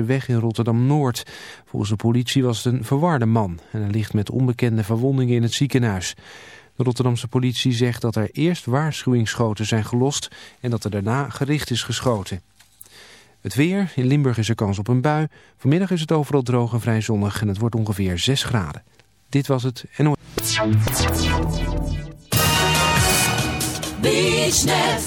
weg in Rotterdam-Noord. Volgens de politie was het een verwarde man en hij ligt met onbekende verwondingen in het ziekenhuis. De Rotterdamse politie zegt dat er eerst waarschuwingsschoten zijn gelost en dat er daarna gericht is geschoten. Het weer, in Limburg is er kans op een bui. Vanmiddag is het overal droog en vrij zonnig en het wordt ongeveer 6 graden. Dit was het NOS. BeachNet,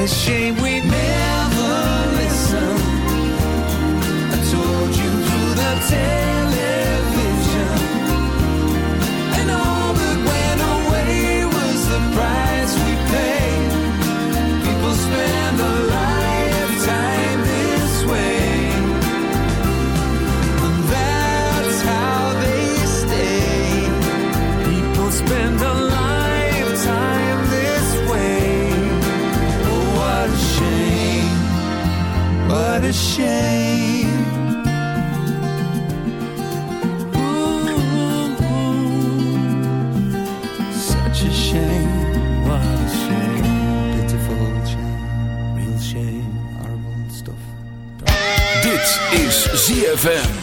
a shame we made shame. Ooh, ooh, such a shame. What a shame. Pitiful shame. Real shame. Horrible stuff. Dit is ZFM.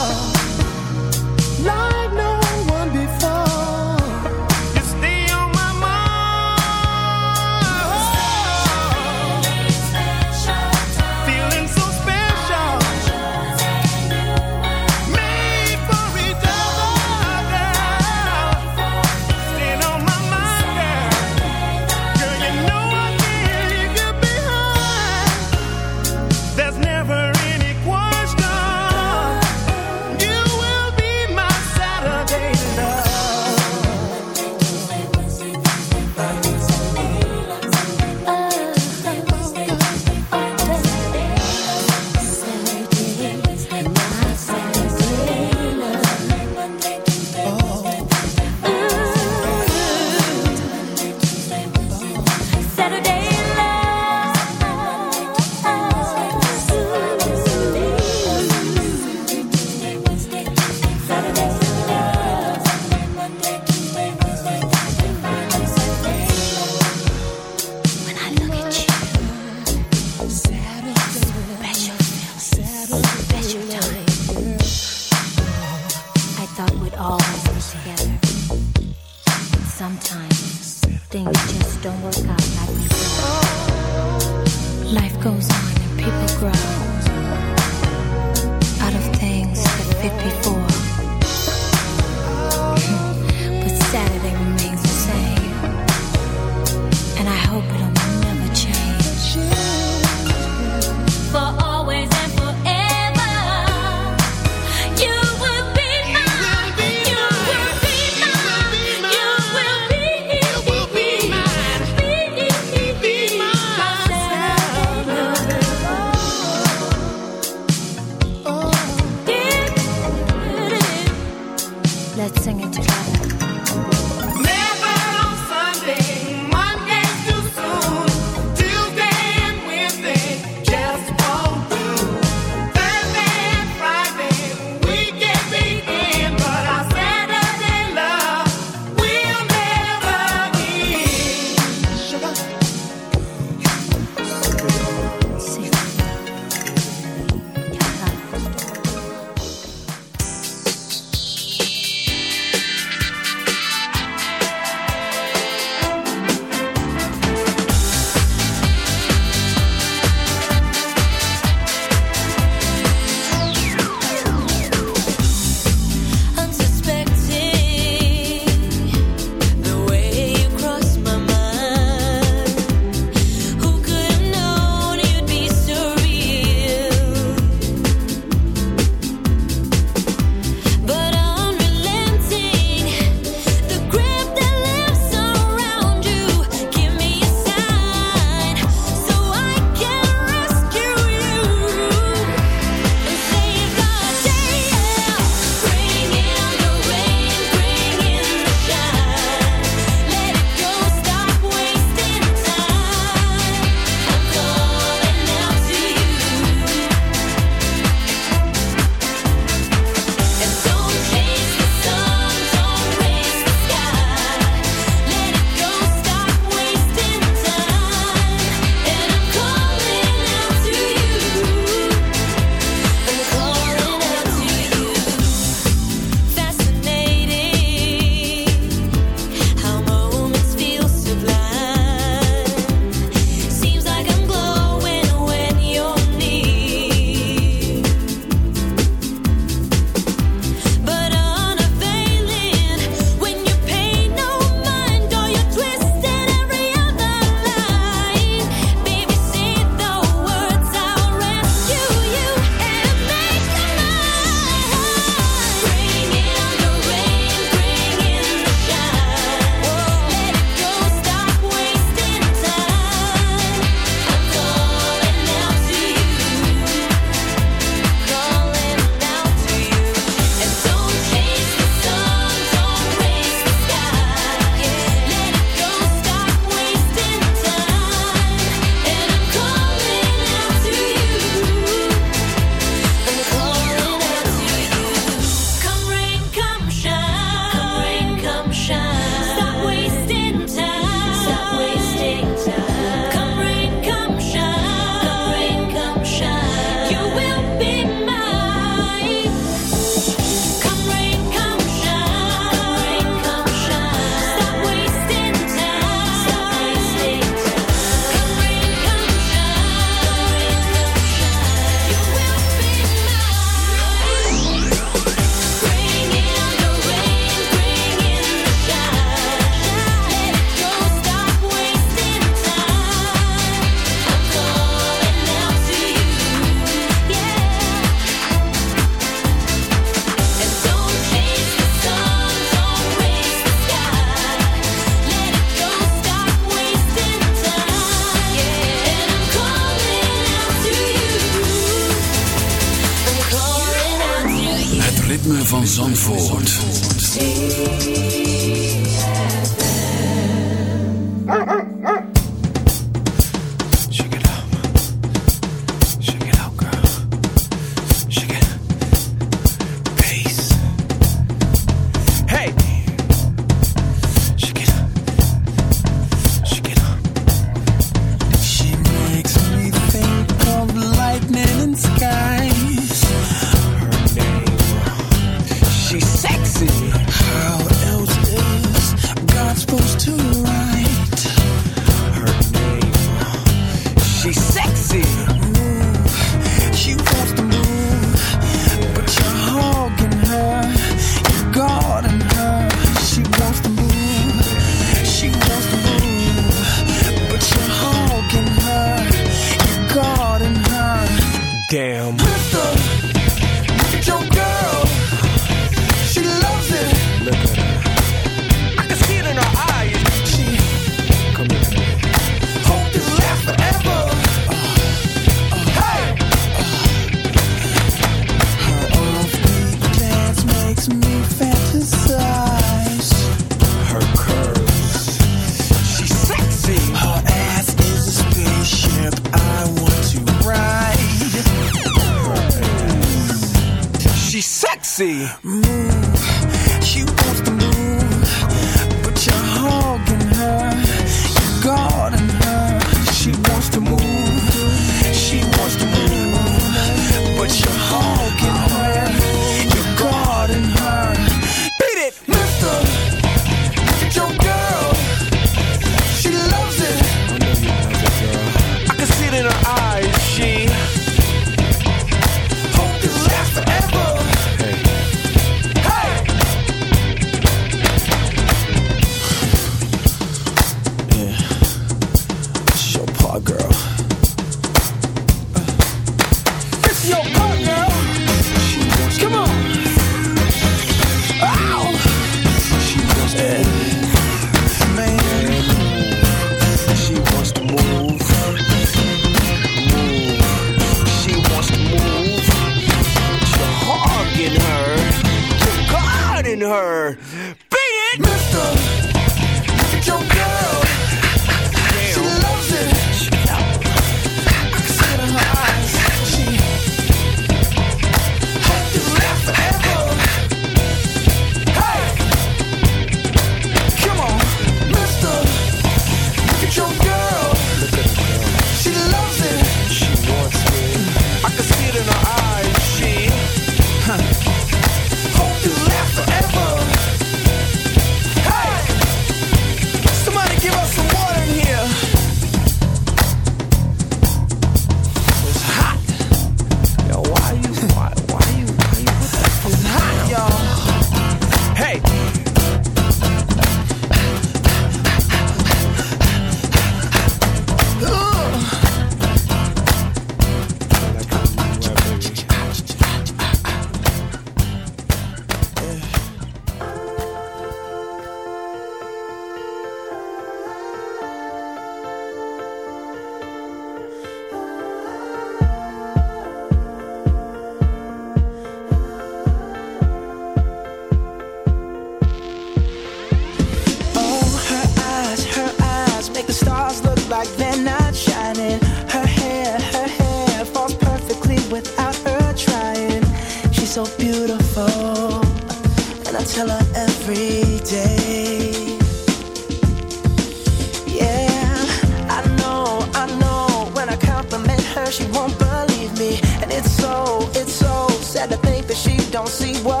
she won't believe me. And it's so, it's so sad to think that she don't see what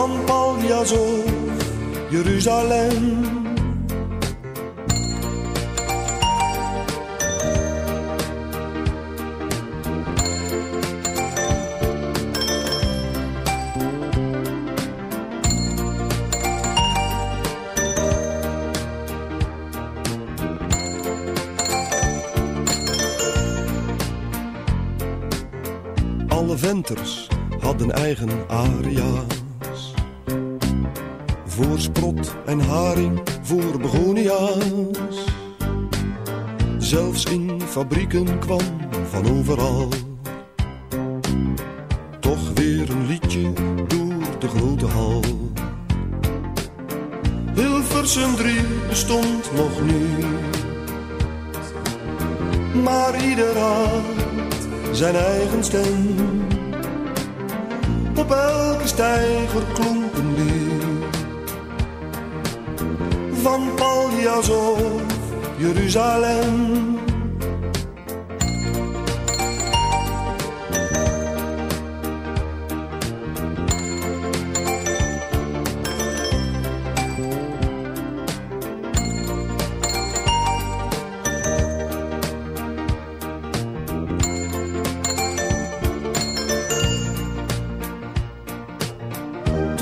Van Paljas of Jeruzalem. Alle venters hadden eigen aria's. Fabrieken kwam van overal. Toch weer een liedje door de grote hal. Hilversum 3 bestond nog niet. Maar ieder had zijn eigen stem.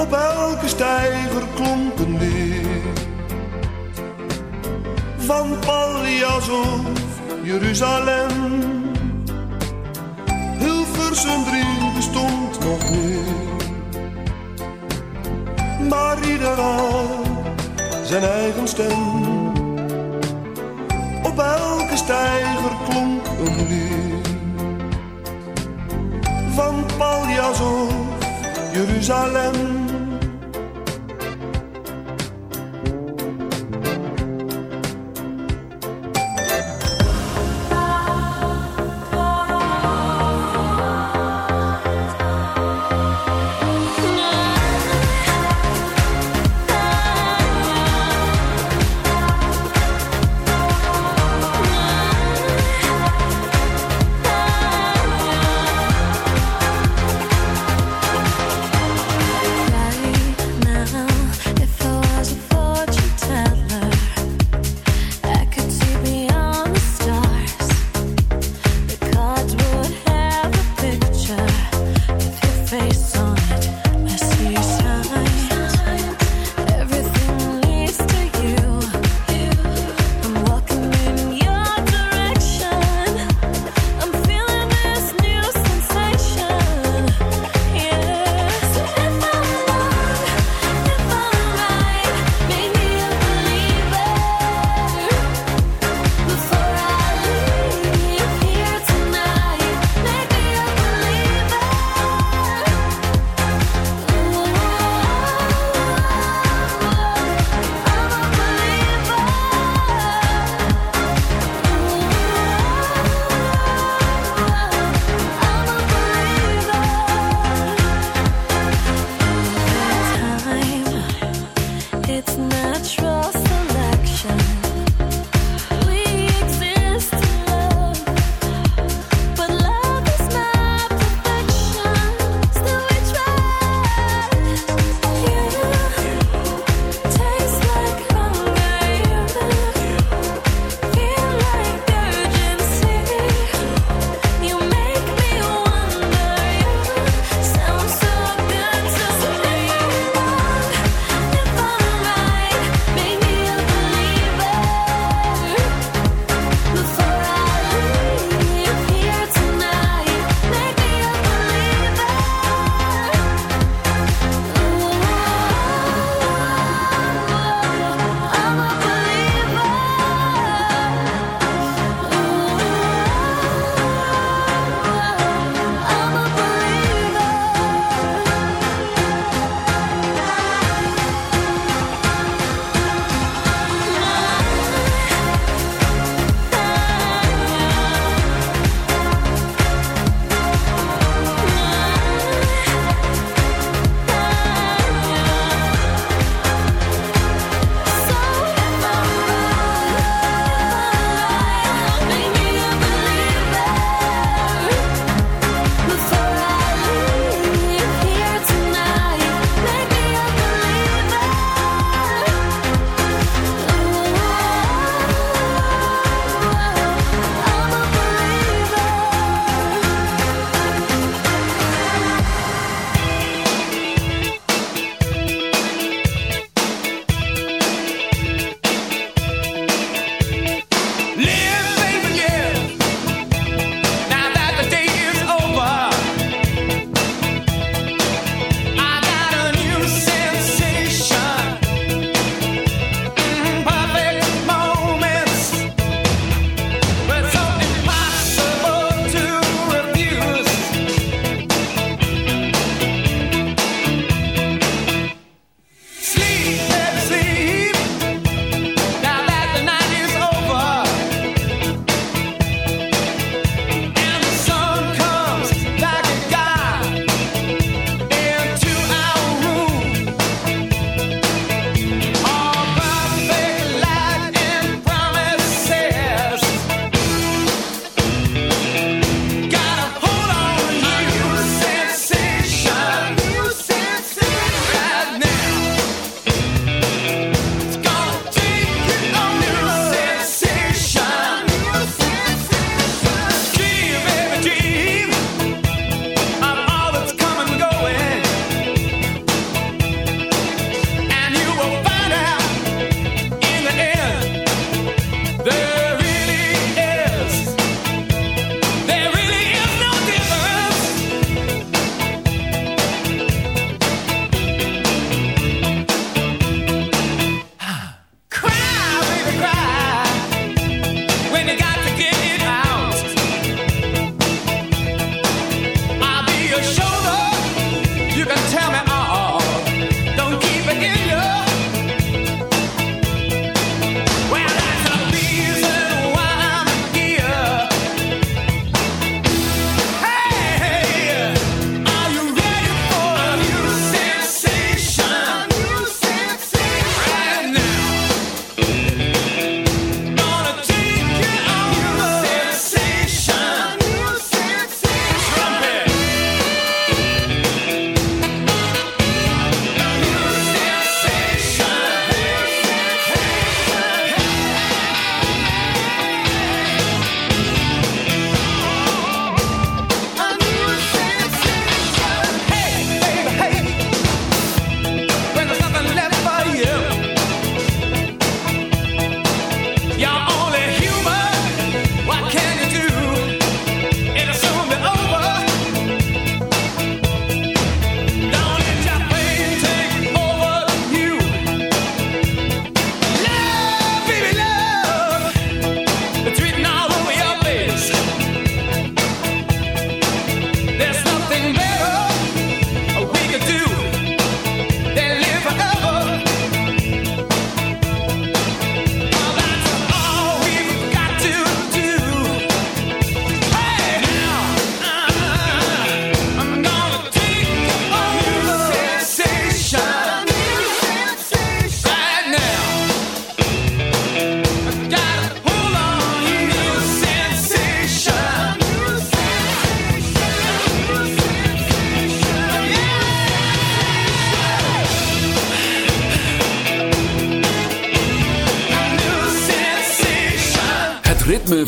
Op elke steiger klonk een lied. Van Pallias of Jeruzalem. Hilversum 3 bestond nog niet. Maar ieder had zijn eigen stem. Op elke steiger klonk een lied. Van Paljas of Jeruzalem.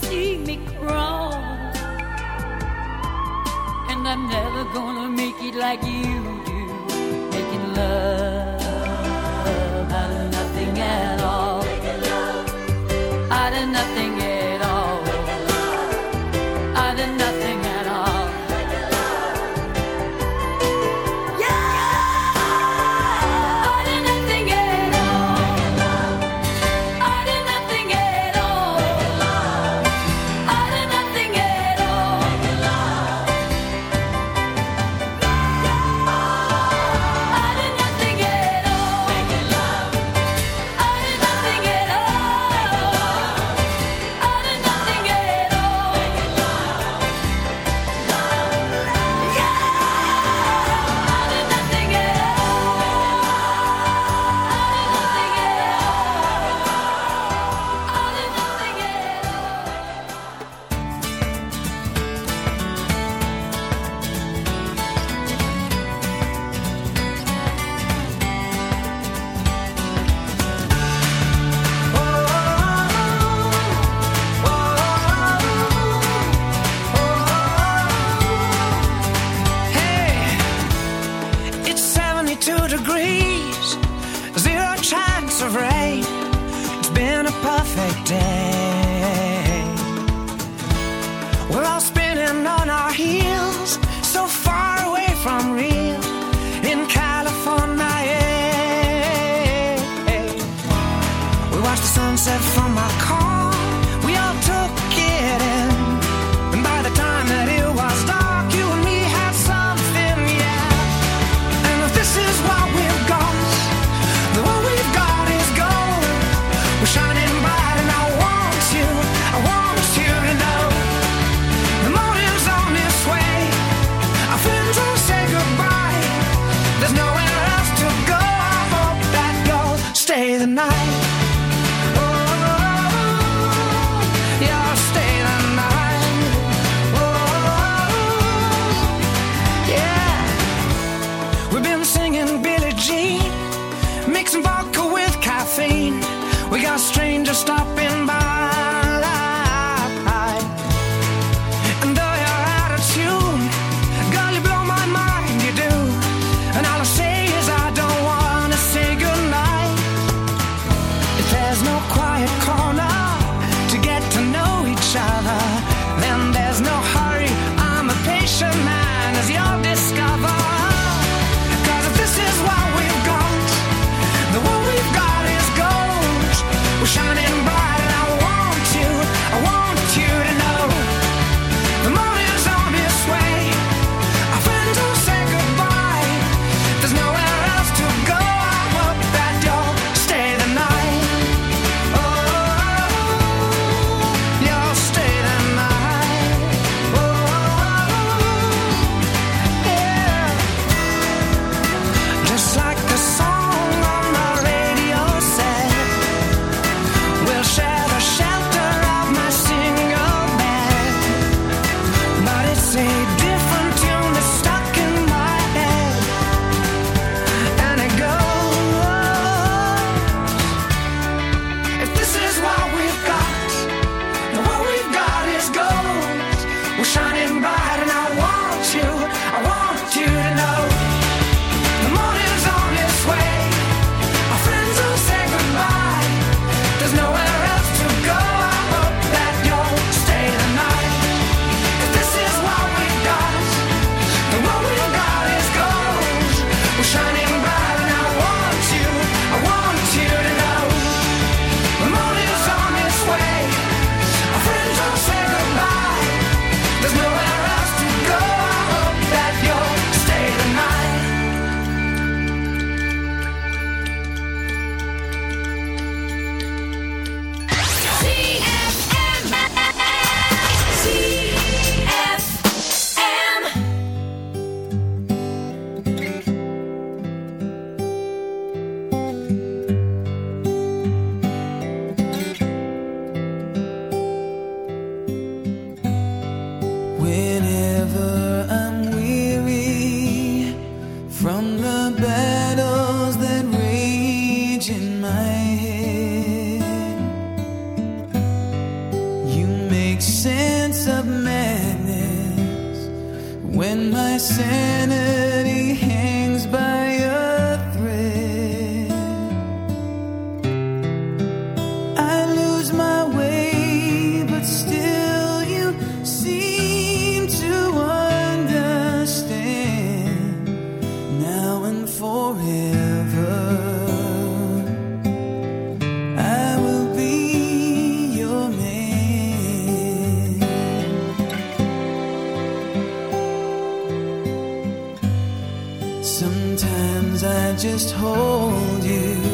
see me crawl. And I'm never gonna make it like you do, making love. Let's go. Sometimes I just hold you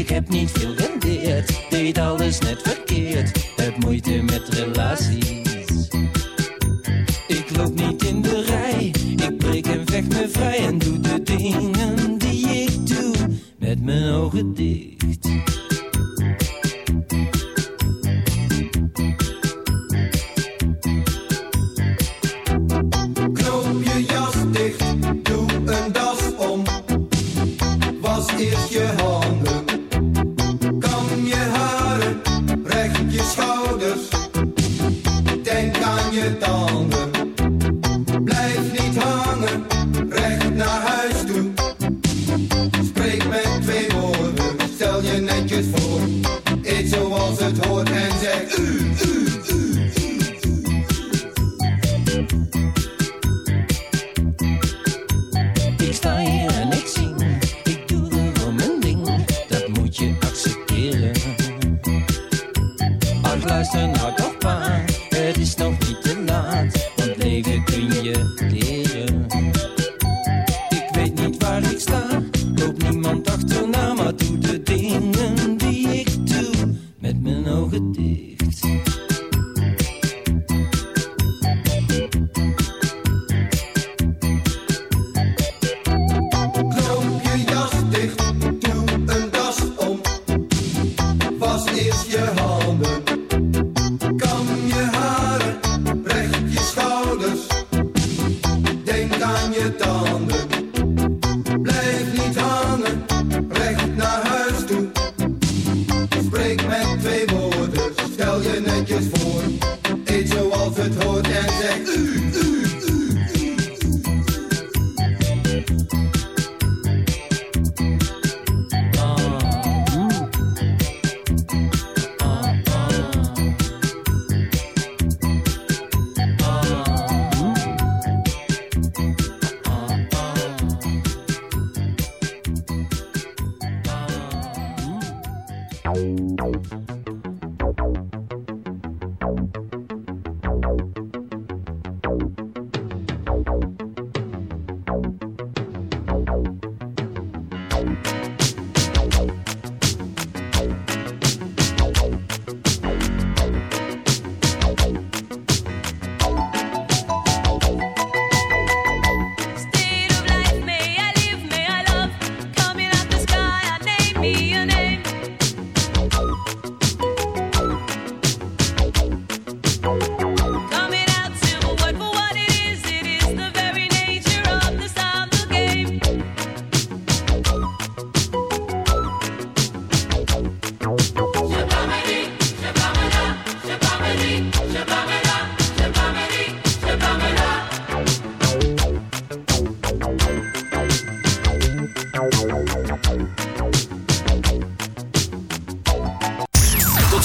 Ik heb niet veel rendeerd, deed alles net verkeerd. Heb moeite met relaties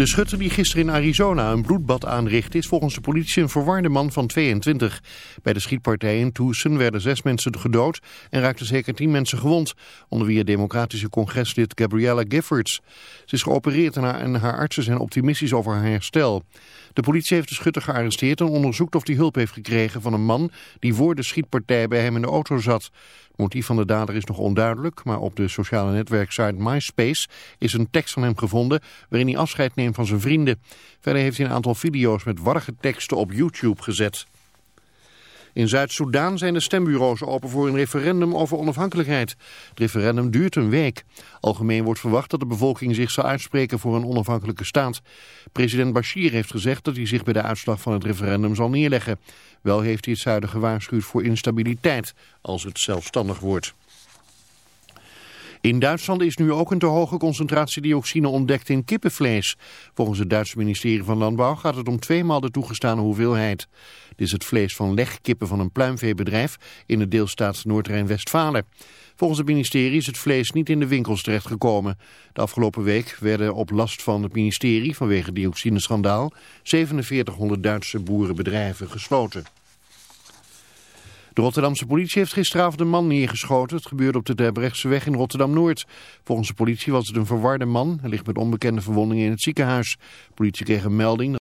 De schutter die gisteren in Arizona een bloedbad aanrichtte... is volgens de politie een verwarde man van 22. Bij de schietpartij in Tucson werden zes mensen gedood... en raakten zeker tien mensen gewond... onder wie het democratische congreslid Gabriella Giffords. Ze is geopereerd en haar, en haar artsen zijn optimistisch over haar herstel. De politie heeft de schutter gearresteerd en onderzoekt of hij hulp heeft gekregen... van een man die voor de schietpartij bij hem in de auto zat... Motief van de dader is nog onduidelijk, maar op de sociale netwerksite MySpace is een tekst van hem gevonden waarin hij afscheid neemt van zijn vrienden. Verder heeft hij een aantal video's met warrige teksten op YouTube gezet. In Zuid-Soedan zijn de stembureaus open voor een referendum over onafhankelijkheid. Het referendum duurt een week. Algemeen wordt verwacht dat de bevolking zich zal uitspreken voor een onafhankelijke staat. President Bashir heeft gezegd dat hij zich bij de uitslag van het referendum zal neerleggen. Wel heeft hij het zuiden gewaarschuwd voor instabiliteit als het zelfstandig wordt. In Duitsland is nu ook een te hoge concentratie dioxine ontdekt in kippenvlees. Volgens het Duitse ministerie van Landbouw gaat het om tweemaal de toegestane hoeveelheid. Dit is het vlees van legkippen van een pluimveebedrijf in de deelstaat Noord-Rijn-Westfalen. Volgens het ministerie is het vlees niet in de winkels terechtgekomen. De afgelopen week werden op last van het ministerie vanwege het dioxineschandaal 4700 Duitse boerenbedrijven gesloten. De Rotterdamse politie heeft gisteravond een man neergeschoten. Het gebeurde op de Terbrechtseweg in Rotterdam-Noord. Volgens de politie was het een verwarde man. Hij ligt met onbekende verwondingen in het ziekenhuis. De politie kreeg een melding